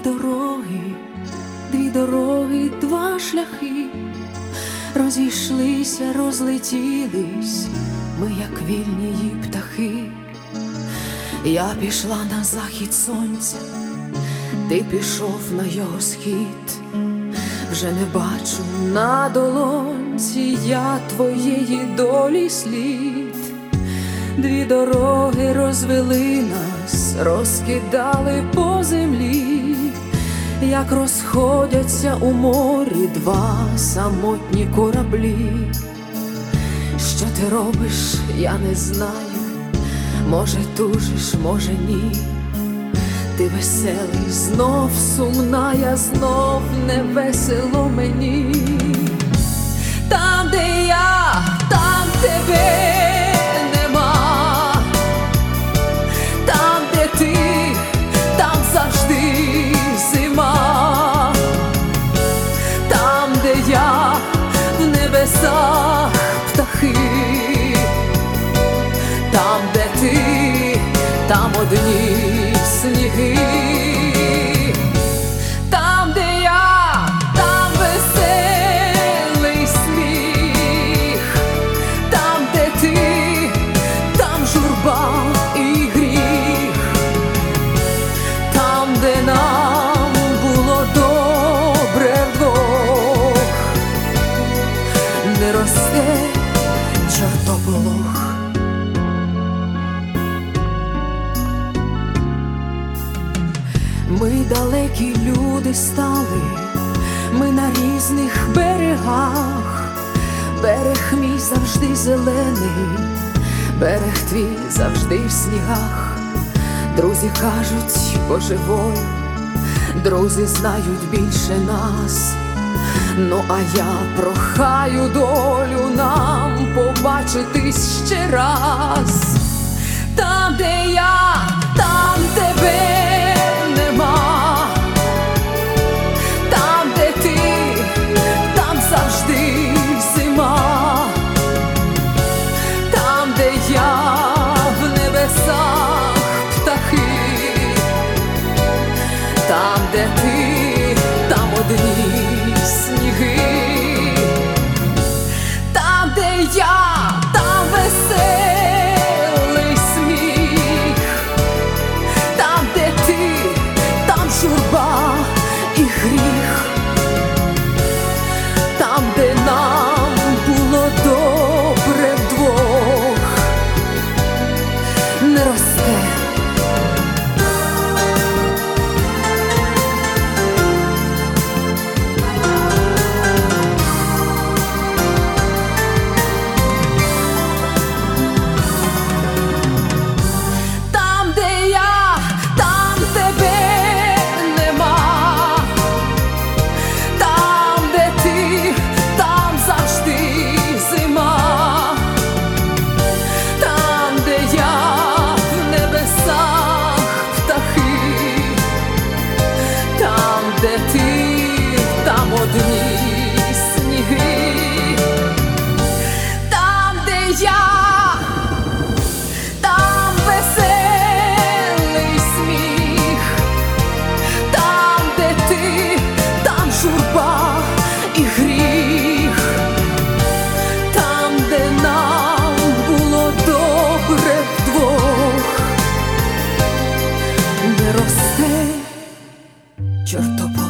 дороги, дві дороги, два шляхи, розійшлися, розлетілись, ми, як вільні її птахи. Я пішла на захід сонця, ти пішов на його схід, вже не бачу на долонці я твоєї долі слід, дві дороги розвели нас, розкидали по землі, як розходяться у морі два самотні кораблі. Що ти робиш, я не знаю. Може, тужиш, може, ні. Ти веселий, знов сумна, я знов не весело мені. Росте чортоболох. Ми далекі люди стали, ми на різних берегах, берег мій завжди зелений, берег твій завжди в снігах. Друзі кажуть, поживою, друзі знають більше нас. Ну, а я прохаю долю нам побачитись ще раз, там, де я, там тебе нема, там, де де ти там одні сніги, там, де я, там веселий сміх, там, де ти, там журба і гріх. Yo topo